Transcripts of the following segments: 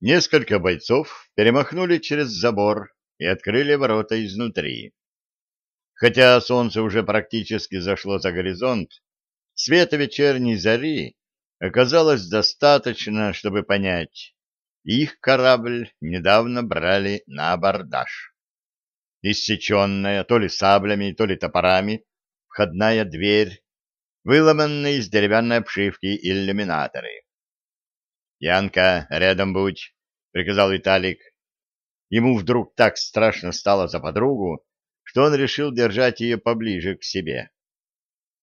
Несколько бойцов перемахнули через забор и открыли ворота изнутри. Хотя солнце уже практически зашло за горизонт, света вечерней зари оказалось достаточно, чтобы понять, их корабль недавно брали на абордаж. Иссеченная то ли саблями, то ли топорами, входная дверь, выломанные из деревянной обшивки иллюминаторы. «Янка, рядом будь», — приказал Виталик. Ему вдруг так страшно стало за подругу, что он решил держать ее поближе к себе.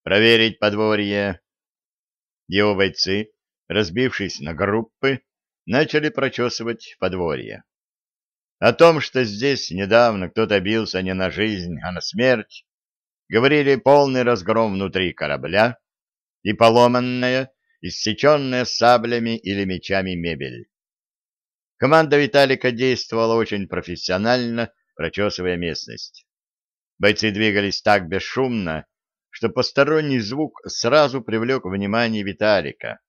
«Проверить подворье». Его бойцы, разбившись на группы, начали прочесывать подворье. О том, что здесь недавно кто-то бился не на жизнь, а на смерть, говорили полный разгром внутри корабля и поломанная, иссеченная саблями или мечами мебель. Команда Виталика действовала очень профессионально, прочесывая местность. Бойцы двигались так бесшумно, что посторонний звук сразу привлек внимание Виталика.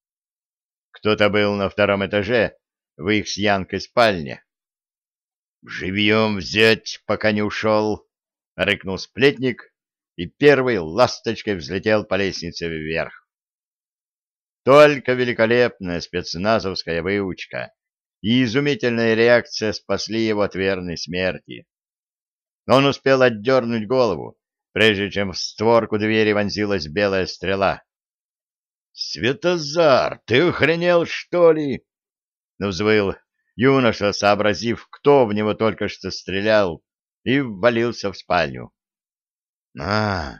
Кто-то был на втором этаже, в их с Янкой спальне. «Живьем взять, пока не ушел!» — рыкнул сплетник, и первый ласточкой взлетел по лестнице вверх. Только великолепная спецназовская выучка и изумительная реакция спасли его от верной смерти. Он успел отдернуть голову, прежде чем в створку двери вонзилась белая стрела. «Светозар, ты охренел, что ли?» — взвыл юноша, сообразив, кто в него только что стрелял, и ввалился в спальню. «А,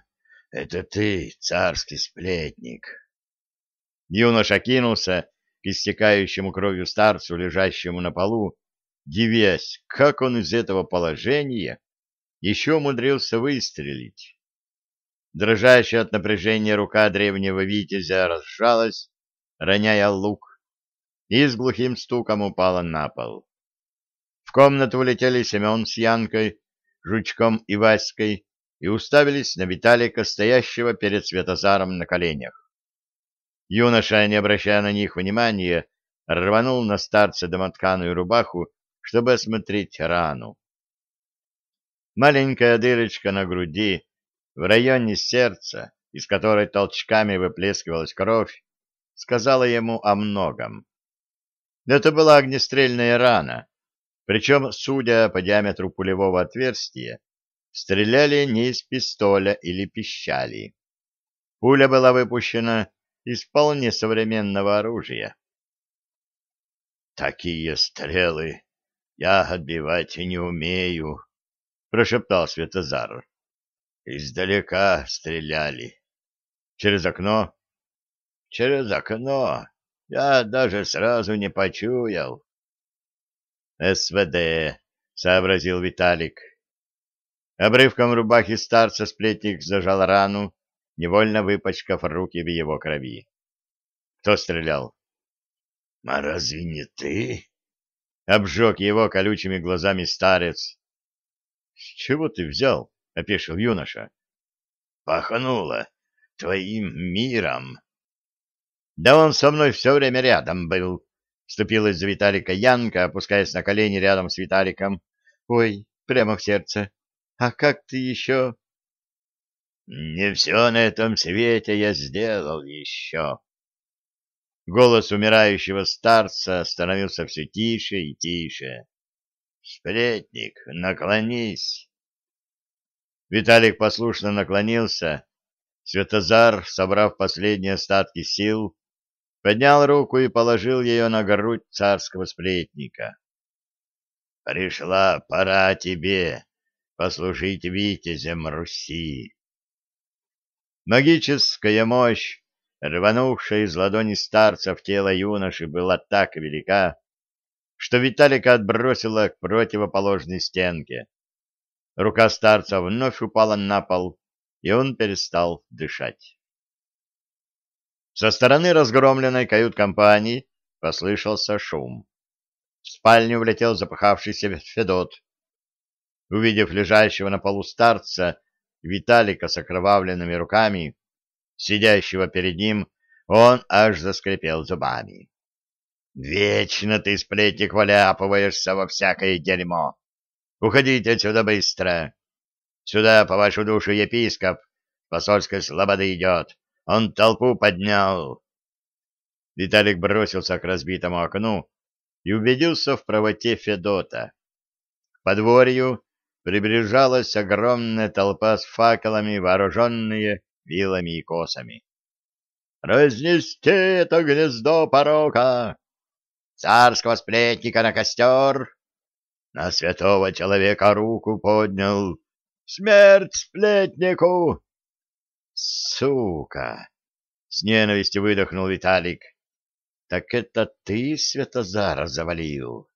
это ты, царский сплетник!» Юноша кинулся к истекающему кровью старцу, лежащему на полу, дивясь, как он из этого положения еще умудрился выстрелить. Дрожащая от напряжения рука древнего витязя разжалась, роняя лук, и с глухим стуком упала на пол. В комнату влетели Семен с Янкой, Жучком и Васькой и уставились на Виталика, стоящего перед Светозаром на коленях. Юноша, не обращая на них внимания, рванул на старца домотканую рубаху, чтобы осмотреть рану. Маленькая дырочка на груди, в районе сердца, из которой толчками выплескивалась кровь, сказала ему о многом. Это была огнестрельная рана, причем, судя по диаметру пулевого отверстия, стреляли не из пистоля или пищали. Пуля была выпущена из вполне современного оружия. «Такие стрелы я отбивать не умею», — прошептал Светозар. «Издалека стреляли. Через окно?» «Через окно. Я даже сразу не почуял». «СВД», — сообразил Виталик. Обрывком рубахи старца сплетник зажал рану, невольно выпачкав руки в его крови. Кто стрелял? — А разве не ты? — обжег его колючими глазами старец. — С чего ты взял? — опешил юноша. — Пахнуло твоим миром. — Да он со мной все время рядом был, — вступилась за Виталика Янка, опускаясь на колени рядом с Виталиком. — Ой, прямо в сердце. А как ты еще... Не все на этом свете я сделал еще. Голос умирающего старца становился все тише и тише. Сплетник, наклонись. Виталик послушно наклонился. Светозар, собрав последние остатки сил, поднял руку и положил ее на грудь царского сплетника. «Пришла пора тебе послужить витязем Руси. Магическая мощь, рванувшая из ладони старца в тело юноши, была так велика, что Виталика отбросила к противоположной стенке. Рука старца вновь упала на пол, и он перестал дышать. Со стороны разгромленной кают-компании послышался шум. В спальню влетел запыхавшийся Федот. Увидев лежащего на полу старца, Виталика с окровавленными руками, сидящего перед ним, он аж заскрипел зубами. Вечно ты, сплетник, валяпываешься во всякое дерьмо. Уходите отсюда быстро. Сюда, по вашу душу, епископ посольской слободы идет. Он толпу поднял. Виталик бросился к разбитому окну и убедился в правоте Федота. К подворью приближалась огромная толпа с факелами, вооруженные вилами и косами. «Разнести это гнездо порока! Царского сплетника на костер!» На святого человека руку поднял. «Смерть сплетнику!» «Сука!» — с ненавистью выдохнул Виталик. «Так это ты Святозара завалил?»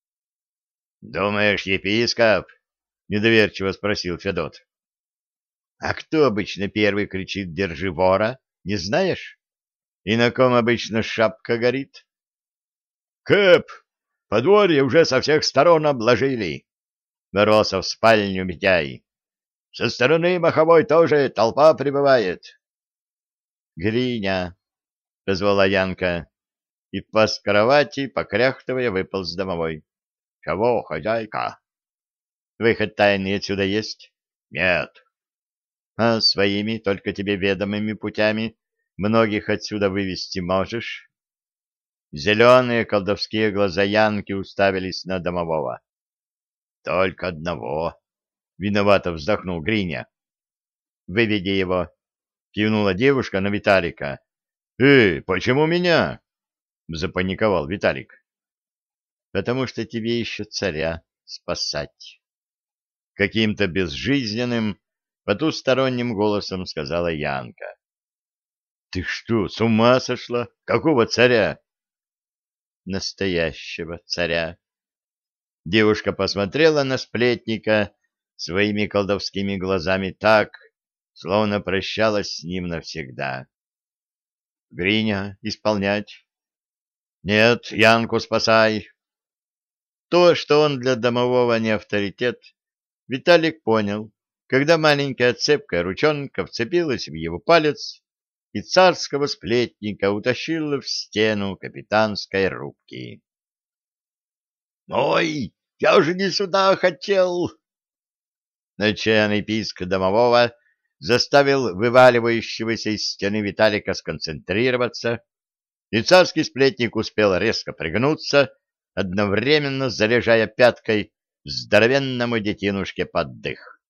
«Думаешь, епископ?» — недоверчиво спросил Федот. «А кто обычно первый кричит «Держи вора», не знаешь? И на ком обычно шапка горит?» «Кэп! Подворье уже со всех сторон обложили!» — ворвался в спальню Митяй. «Со стороны Маховой тоже толпа прибывает!» «Гриня!» — позвала Янка, и по кровати, покряхтывая, выполз домовой. «Чего, хозяйка?» Выход тайный отсюда есть? Нет. А своими, только тебе ведомыми путями многих отсюда вывести можешь? Зеленые колдовские глаза Янки уставились на домового. Только одного. Виновато вздохнул Гриня. Выведи его. Кивнула девушка на Виталика. Эй, почему меня? Запаниковал Виталик. Потому что тебе еще царя спасать каким-то безжизненным, потусторонним голосом сказала Янка. — Ты что, с ума сошла? Какого царя? — Настоящего царя. Девушка посмотрела на сплетника своими колдовскими глазами так, словно прощалась с ним навсегда. — Гриня, исполнять? — Нет, Янку спасай. То, что он для домового не авторитет, Виталик понял, когда маленькая цепкая ручонка вцепилась в его палец и царского сплетника утащила в стену капитанской рубки. «Ой, я уже не сюда хотел!» Отчаянный писк домового заставил вываливающегося из стены Виталика сконцентрироваться, и царский сплетник успел резко пригнуться, одновременно заряжая пяткой здоровенному детинушке под дых.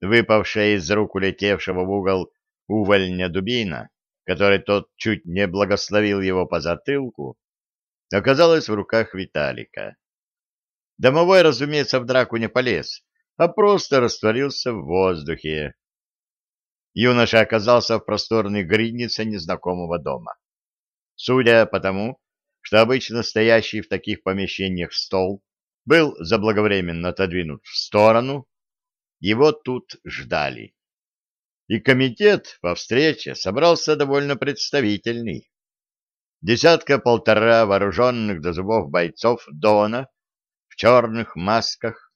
Выпавшая из рук улетевшего в угол увольня дубина, который тот чуть не благословил его по затылку, оказалась в руках Виталика. Домовой, разумеется, в драку не полез, а просто растворился в воздухе. Юноша оказался в просторной гриднице незнакомого дома. Судя по тому, что обычно стоящий в таких помещениях стол был заблаговременно отодвинут в сторону, его тут ждали. И комитет по встрече собрался довольно представительный. Десятка-полтора вооруженных до зубов бойцов Дона в черных масках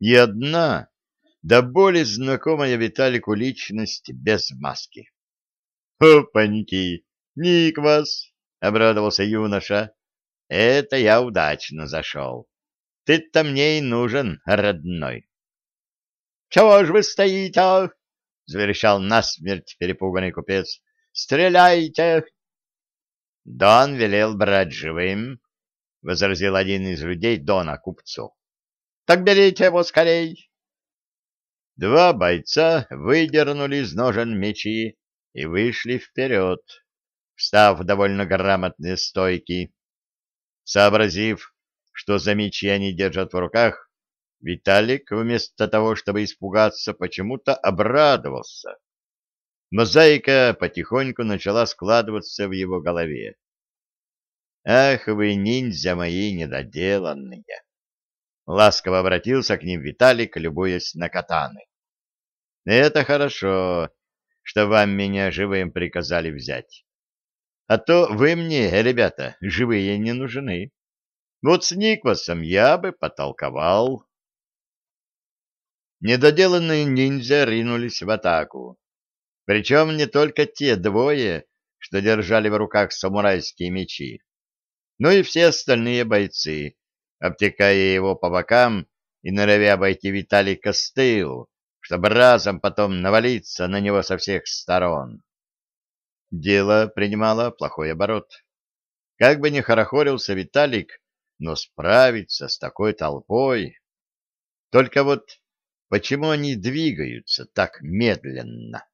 и одна до боли знакомая Виталику личность без маски. «Опаньки! Ник вас!» — обрадовался юноша. «Это я удачно зашел. Ты-то мне и нужен, родной. — Чего ж вы стоите? — заверещал насмерть перепуганный купец. — Стреляйте! — Дон велел брать живым, — возразил один из людей Дона купцу. — Так берите его скорей! Два бойца выдернули из ножен мечи и вышли вперед, встав в довольно грамотные стойки. Сообразив, что за мечи они держат в руках, Виталик, вместо того, чтобы испугаться, почему-то обрадовался. Мозаика потихоньку начала складываться в его голове. «Ах вы, ниндзя мои недоделанные!» Ласково обратился к ним Виталик, любуясь на катаны. «Это хорошо, что вам меня живым приказали взять. А то вы мне, ребята, живые не нужны. Вот с Никвасом я бы потолковал. Недоделанные ниндзя ринулись в атаку. Причем не только те двое, что держали в руках самурайские мечи. ну и все остальные бойцы, обтекая его по бокам и норовя обойти Виталика с тылу, чтобы разом потом навалиться на него со всех сторон. Дело принимало плохой оборот. Как бы ни хорохорился Виталик, но справиться с такой толпой... Только вот почему они двигаются так медленно?